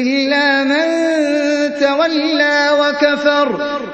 إِلَّا مَن تَوَلَّىٰ وَكَفَرَ.